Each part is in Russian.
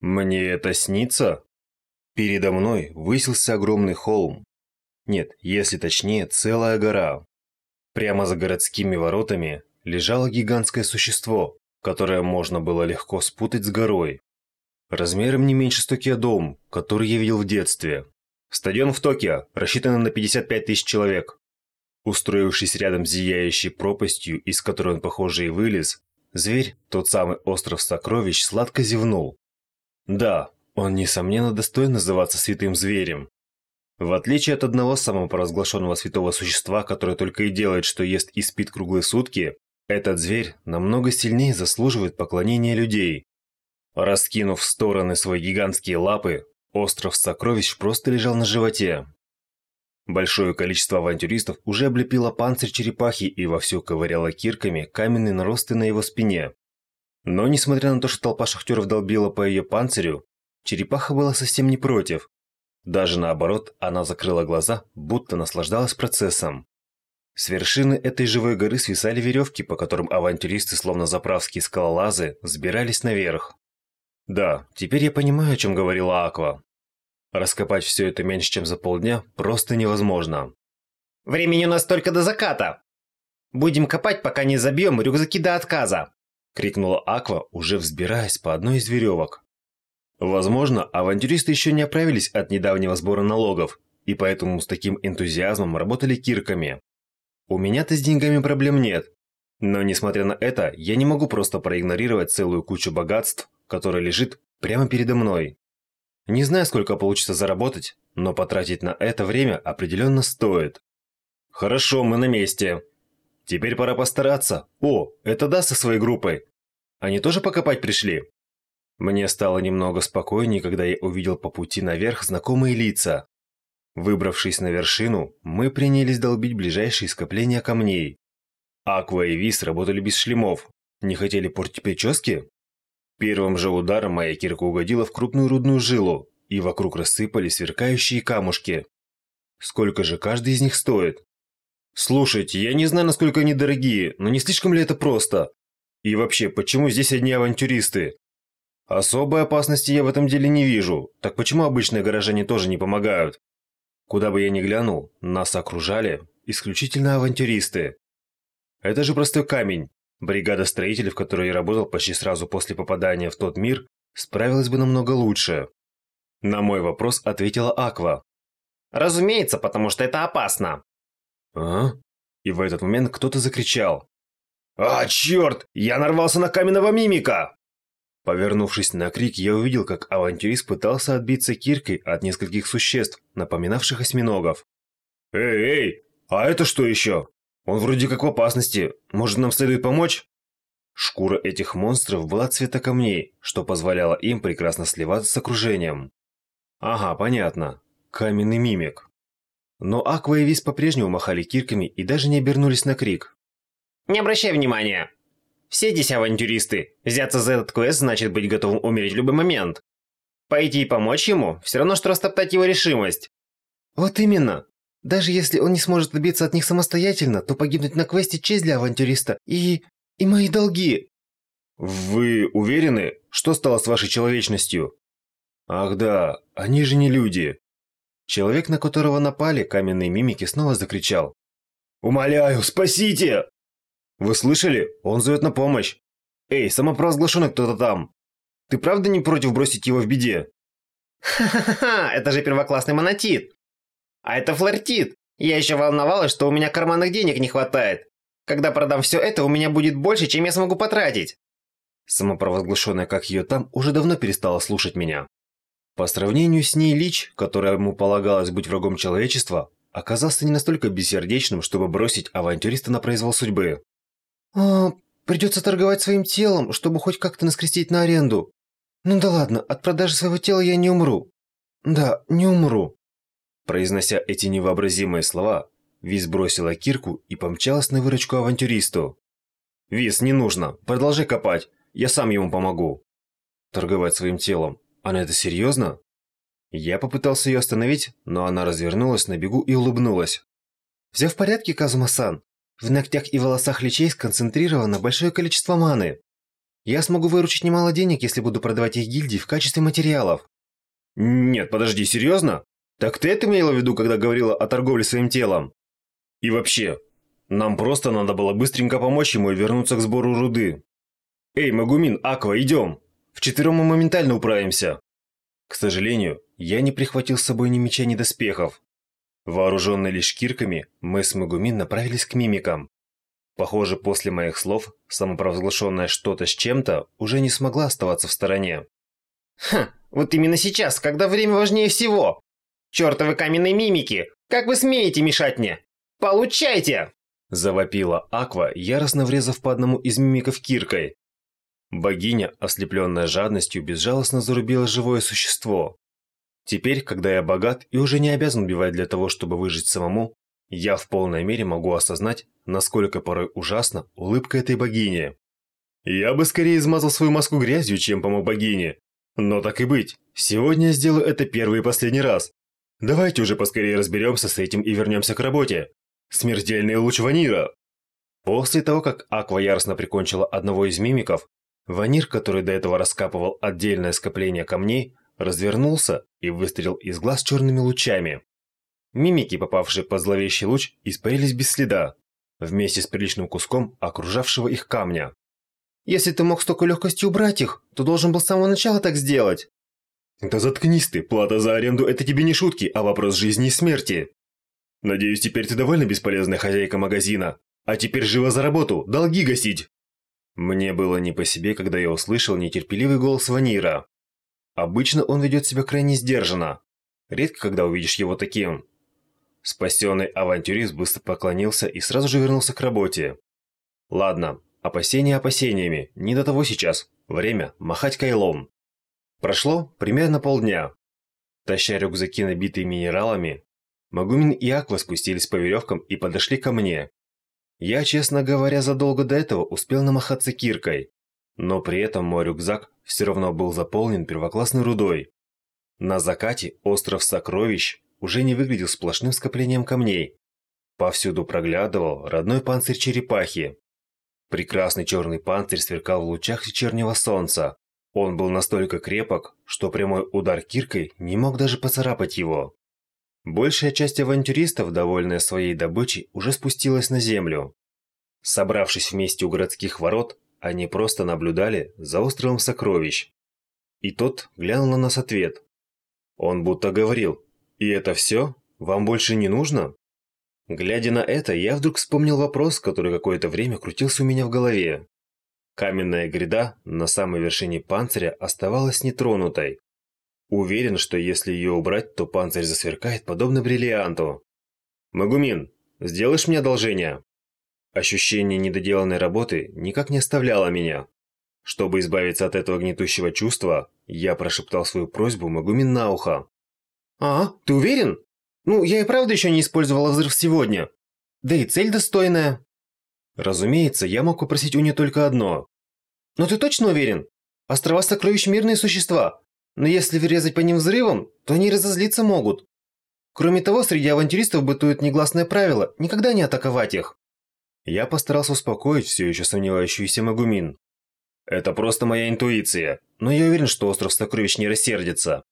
Мне это снится? Передо мной высился огромный холм. Нет, если точнее, целая гора. Прямо за городскими воротами лежало гигантское существо, которое можно было легко спутать с горой. Размером не меньше Токио дом, который я видел в детстве. Стадион в Токио, рассчитанный на 55 тысяч человек. Устроившись рядом с зияющей пропастью, из которой он, похоже, и вылез, зверь, тот самый остров сокровищ, сладко зевнул. Да, он, несомненно, достоин называться святым зверем. В отличие от одного самого провозглашенного святого существа, которое только и делает, что ест и спит круглые сутки, этот зверь намного сильнее заслуживает поклонения людей. Раскинув в стороны свои гигантские лапы, остров сокровищ просто лежал на животе. Большое количество авантюристов уже облепило панцирь черепахи и вовсю ковыряло кирками каменные наросты на его спине. Но несмотря на то, что толпа шахтеров долбила по ее панцирю, черепаха была совсем не против. Даже наоборот, она закрыла глаза, будто наслаждалась процессом. С вершины этой живой горы свисали веревки, по которым авантюристы, словно заправские скалолазы, взбирались наверх. Да, теперь я понимаю, о чем говорила Аква. Раскопать все это меньше, чем за полдня, просто невозможно. Времени у нас только до заката. Будем копать, пока не забьем рюкзаки до отказа. Крикнула Аква, уже взбираясь по одной из веревок. Возможно, авантюристы еще не оправились от недавнего сбора налогов, и поэтому с таким энтузиазмом работали кирками. У меня-то с деньгами проблем нет. Но несмотря на это, я не могу просто проигнорировать целую кучу богатств, которая лежит прямо передо мной. Не знаю, сколько получится заработать, но потратить на это время определенно стоит. Хорошо, мы на месте. Теперь пора постараться. О, это да со своей группой. Они тоже покопать пришли? Мне стало немного спокойнее, когда я увидел по пути наверх знакомые лица. Выбравшись на вершину, мы принялись долбить ближайшие скопления камней. Аква и Вис работали без шлемов. Не хотели портить прически? Первым же ударом моя кирка угодила в крупную рудную жилу, и вокруг рассыпались сверкающие камушки. Сколько же каждый из них стоит? Слушайте, я не знаю, насколько они дорогие, но не слишком ли это просто? И вообще, почему здесь одни авантюристы? Особой опасности я в этом деле не вижу, так почему обычные горожане тоже не помогают? Куда бы я ни глянул, нас окружали исключительно авантюристы. Это же простой камень, Бригада строителей, в которой я работал почти сразу после попадания в тот мир, справилась бы намного лучше. На мой вопрос ответила Аква. Разумеется, потому что это опасно. А? И в этот момент кто-то закричал. «А, черт! Я нарвался на каменного мимика!» Повернувшись на крик, я увидел, как авантюрист пытался отбиться киркой от нескольких существ, напоминавших осьминогов. «Эй, эй! А это что еще?» Он вроде как в опасности. Может, нам следует помочь? Шкура этих монстров была цвета камней, что позволяло им прекрасно сливаться с окружением. Ага, понятно. Каменный мимик. Но Аква и Вис по-прежнему махали кирками и даже не обернулись на крик. Не обращай внимания. Все здесь авантюристы. Взяться за этот квест значит быть готовым умереть в любой момент. Пойти и помочь ему – все равно, что растоптать его решимость. Вот именно. Даже если он не сможет добиться от них самостоятельно, то погибнуть на квесте честь для авантюриста и... и мои долги. Вы уверены, что стало с вашей человечностью? Ах да, они же не люди. Человек, на которого напали каменные мимики, снова закричал. «Умоляю, спасите!» «Вы слышали? Он зовет на помощь!» «Эй, самопровозглашенный кто-то там! Ты правда не против бросить его в беде?» «Ха-ха-ха, это же первоклассный монотит! А это флиртит. Я еще волновалась, что у меня карманных денег не хватает. Когда продам все это, у меня будет больше, чем я смогу потратить. Самопровозглашенная как ее там, уже давно перестала слушать меня. По сравнению с ней Лич, которому полагалось быть врагом человечества, оказался не настолько бессердечным, чтобы бросить авантюриста на произвол судьбы. «А, придется торговать своим телом, чтобы хоть как-то наскрестить на аренду. Ну да ладно, от продажи своего тела я не умру. Да, не умру. Произнося эти невообразимые слова, Виз бросила кирку и помчалась на выручку авантюристу. «Виз, не нужно. Продолжай копать. Я сам ему помогу». Торговать своим телом. Она это серьезно? Я попытался ее остановить, но она развернулась на бегу и улыбнулась. «Все в порядке, Казума-сан? В ногтях и волосах личей сконцентрировано большое количество маны. Я смогу выручить немало денег, если буду продавать их гильдии в качестве материалов. Нет, подожди, серьезно? Так ты это имела в виду, когда говорила о торговле своим телом? И вообще, нам просто надо было быстренько помочь ему и вернуться к сбору руды. Эй, Магумин, Аква, идем! Вчетвером мы моментально управимся. К сожалению, я не прихватил с собой ни меча, ни доспехов. Вооруженные лишь кирками, мы с Магумин направились к мимикам. Похоже, после моих слов, самопровозглашенное что-то с чем-то уже не смогла оставаться в стороне. Ха, вот именно сейчас, когда время важнее всего. Чёртовы каменные мимики, как вы смеете мешать мне? Получайте! Завопила Аква, яростно врезав по одному из мимиков киркой. Богиня, ослепленная жадностью, безжалостно зарубила живое существо. Теперь, когда я богат и уже не обязан убивать для того, чтобы выжить самому, я в полной мере могу осознать, насколько порой ужасна улыбка этой богини. Я бы скорее измазал свою маску грязью, чем помог богине. Но так и быть, сегодня я сделаю это первый и последний раз. Давайте уже поскорее разберемся с этим и вернемся к работе. Смертельный луч Ванира. После того, как Аква яростно прикончила одного из мимиков, Ванир, который до этого раскапывал отдельное скопление камней, развернулся и выстрелил из глаз черными лучами. Мимики, попавшие под зловещий луч, испарились без следа, вместе с приличным куском окружавшего их камня. «Если ты мог столько легкостью убрать их, то должен был с самого начала так сделать!» «Да заткнись ты, плата за аренду – это тебе не шутки, а вопрос жизни и смерти!» «Надеюсь, теперь ты довольно бесполезная хозяйка магазина, а теперь живо за работу, долги гасить!» Мне было не по себе, когда я услышал нетерпеливый голос Ванира. Обычно он ведет себя крайне сдержанно. Редко, когда увидишь его таким. Спасенный авантюрист быстро поклонился и сразу же вернулся к работе. Ладно, опасения опасениями, не до того сейчас. Время махать кайлом. Прошло примерно полдня. Таща рюкзаки, набитые минералами, Магумин и Аква спустились по веревкам и подошли ко мне. Я, честно говоря, задолго до этого успел намахаться киркой, но при этом мой рюкзак все равно был заполнен первоклассной рудой. На закате остров сокровищ уже не выглядел сплошным скоплением камней. Повсюду проглядывал родной панцирь черепахи. Прекрасный черный панцирь сверкал в лучах вечернего солнца. Он был настолько крепок, что прямой удар киркой не мог даже поцарапать его. Большая часть авантюристов, довольная своей добычей, уже спустилась на землю. Собравшись вместе у городских ворот, они просто наблюдали за островом сокровищ. И тот глянул на нас ответ. Он будто говорил, «И это все? Вам больше не нужно?» Глядя на это, я вдруг вспомнил вопрос, который какое-то время крутился у меня в голове. Каменная гряда на самой вершине панциря оставалась нетронутой. Уверен, что если ее убрать, то панцирь засверкает, подобно бриллианту. «Магумин, сделаешь мне одолжение?» Ощущение недоделанной работы никак не оставляло меня. Чтобы избавиться от этого гнетущего чувства, я прошептал свою просьбу Магумин на ухо. «А, ты уверен? Ну, я и правда еще не использовала взрыв сегодня. Да и цель достойная». Разумеется, я мог попросить у нее только одно. «Но ты точно уверен? Острова сокровищ мирные существа. Но если врезать по ним взрывом, то они разозлиться могут. Кроме того, среди авантюристов бытует негласное правило – никогда не атаковать их. Я постарался успокоить все еще сомневающийся Магумин. Это просто моя интуиция, но я уверен, что остров сокровищ не рассердится.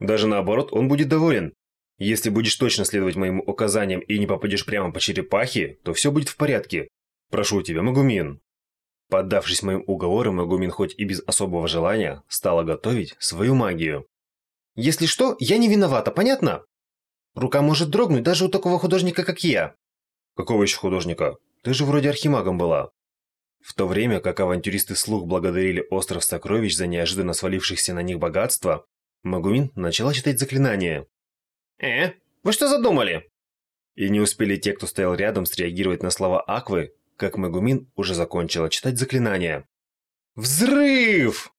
Даже наоборот, он будет доволен. Если будешь точно следовать моим указаниям и не попадешь прямо по черепахе, то все будет в порядке. Прошу тебя, Магумин. Поддавшись моим уговорам, Магумин хоть и без особого желания, стала готовить свою магию. Если что, я не виновата, понятно? Рука может дрогнуть даже у такого художника, как я. Какого еще художника? Ты же вроде архимагом была. В то время как авантюристы слух благодарили остров сокровищ за неожиданно свалившихся на них богатства, Магумин начала читать заклинание. «Э? Вы что задумали?» И не успели те, кто стоял рядом, среагировать на слова Аквы, как Магумин уже закончила читать заклинание. «Взрыв!»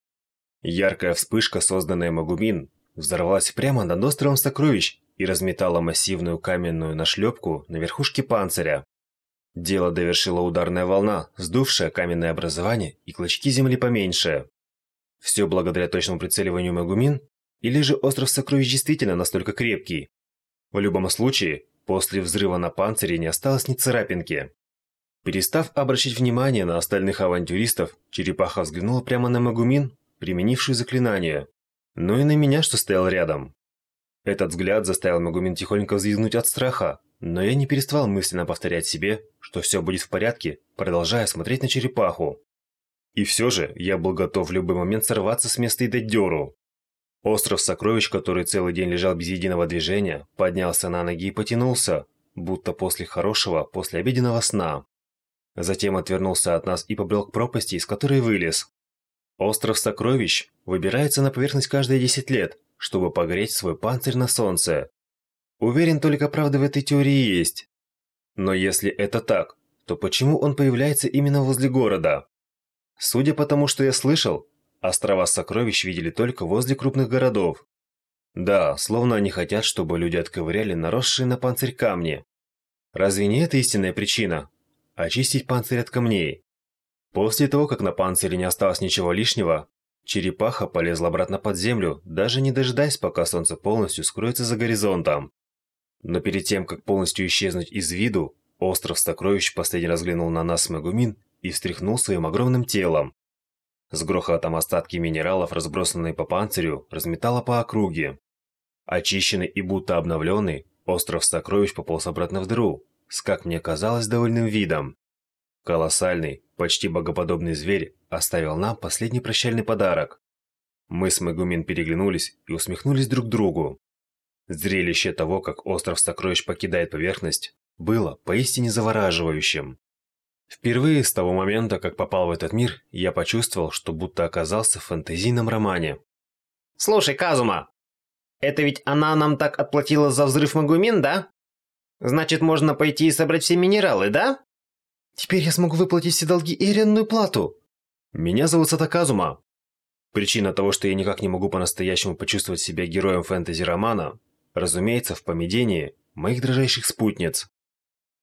Яркая вспышка, созданная Магумин, взорвалась прямо над островом сокровищ и разметала массивную каменную нашлепку на верхушке панциря. Дело довершила ударная волна, сдувшая каменное образование и клочки земли поменьше. Все благодаря точному прицеливанию Магумин? Или же остров сокровищ действительно настолько крепкий? В любом случае, после взрыва на панцире не осталось ни царапинки. Перестав обращать внимание на остальных авантюристов, черепаха взглянула прямо на Магумин, применившую заклинание, но и на меня, что стоял рядом. Этот взгляд заставил Магумин тихонько взвизгнуть от страха, но я не переставал мысленно повторять себе, что все будет в порядке, продолжая смотреть на черепаху. И все же я был готов в любой момент сорваться с места и дать дёру. Остров сокровищ, который целый день лежал без единого движения, поднялся на ноги и потянулся, будто после хорошего, после обеденного сна. Затем отвернулся от нас и побрел к пропасти, из которой вылез. Остров сокровищ выбирается на поверхность каждые 10 лет, чтобы погреть свой панцирь на солнце. Уверен, только правда в этой теории есть. Но если это так, то почему он появляется именно возле города? Судя по тому, что я слышал, острова сокровищ видели только возле крупных городов. Да, словно они хотят, чтобы люди отковыряли наросшие на панцирь камни. Разве не это истинная причина? Очистить панцирь от камней. После того, как на панцире не осталось ничего лишнего, черепаха полезла обратно под землю, даже не дожидаясь, пока солнце полностью скроется за горизонтом. Но перед тем, как полностью исчезнуть из виду, остров сокровищ последний раз взглянул на нас с Магумин и встряхнул своим огромным телом. С грохотом остатки минералов, разбросанные по панцирю, разметало по округе. Очищенный и будто обновленный, остров сокровищ пополз обратно в дыру, с, как мне казалось, довольным видом. Колоссальный, почти богоподобный зверь оставил нам последний прощальный подарок. Мы с Мегумин переглянулись и усмехнулись друг другу. Зрелище того, как остров сокровищ покидает поверхность, было поистине завораживающим. Впервые с того момента, как попал в этот мир, я почувствовал, что будто оказался в фэнтезийном романе. «Слушай, Казума, это ведь она нам так отплатила за взрыв Магумин, да? Значит, можно пойти и собрать все минералы, да?» «Теперь я смогу выплатить все долги и арендную плату!» «Меня зовут Сатаказума. Причина того, что я никак не могу по-настоящему почувствовать себя героем фэнтези-романа, разумеется, в поведении моих дрожайших спутниц.